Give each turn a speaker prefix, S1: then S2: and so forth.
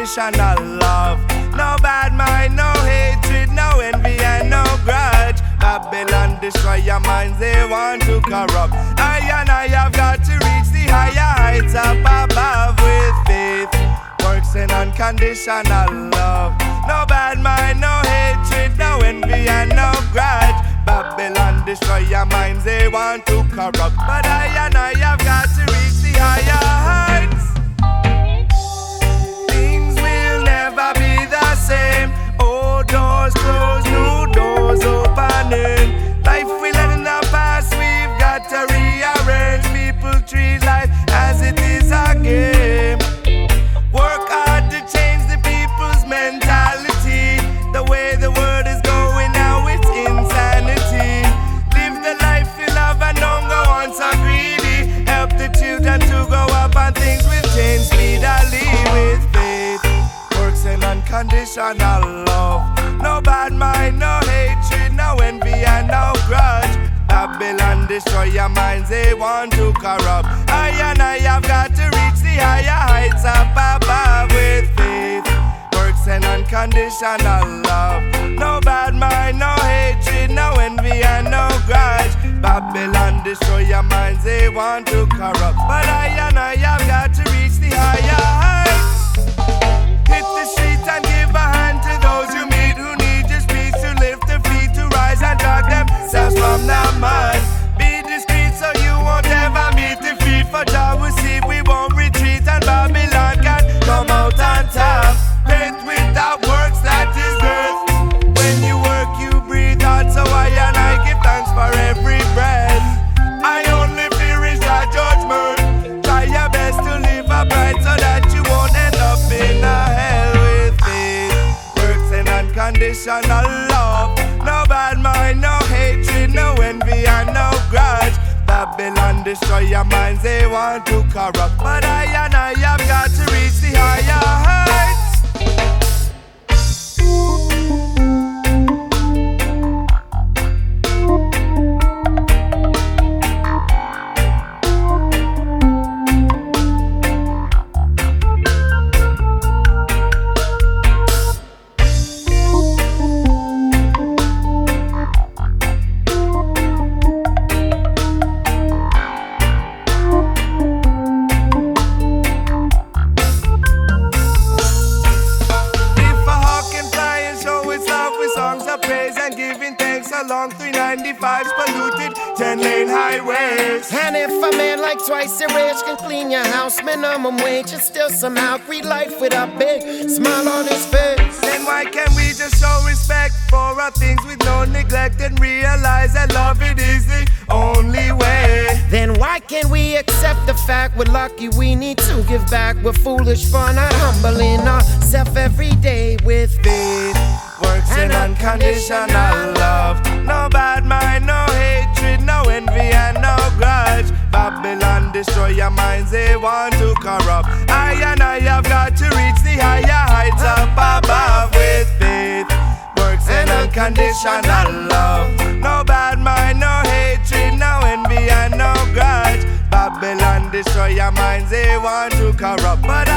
S1: unconditional love. No bad mind, no hatred, no envy, and no grudge. Babylon destroy your minds, they want to corrupt. I and I have got to reach the higher heights up above with faith. Works in unconditional love. No bad mind, no hatred, no envy, and no grudge. Babylon destroy your minds, they want to corrupt. But I and I have got to reach the higher heights. Unconditional love. No bad mind, no hatred, no envy, and no grudge. Babylon destroy your minds, they want to corrupt. I and I have got to reach the higher heights up above with faith. Works in unconditional love. No bad mind, no hatred, no envy, and no grudge. Babylon destroy your minds, they want to corrupt. But I and I have got to unconditional love. No bad mind, no hatred, no envy, and no grudge. Babylon destroy your minds, they want to corrupt. But I and I have got to reach the higher. Along 395's polluted 10 lane highways.
S2: And if a man like twice your age can clean your house minimum wage and still somehow greet life with a big smile on his face.
S1: Then why can't we just show respect for our things with no neglect and realize that love it is the only way?
S2: Then why can't we accept the fact we're lucky we need to give back? We're foolish for not humbling ourselves every day with
S1: Faith works in unconditional love. Destroy your minds, they want to corrupt. I and I have got to reach the higher heights up above with faith. Works and unconditional love. No bad mind, no hatred, no envy, and no grudge. Babylon destroy your minds, they want to corrupt. But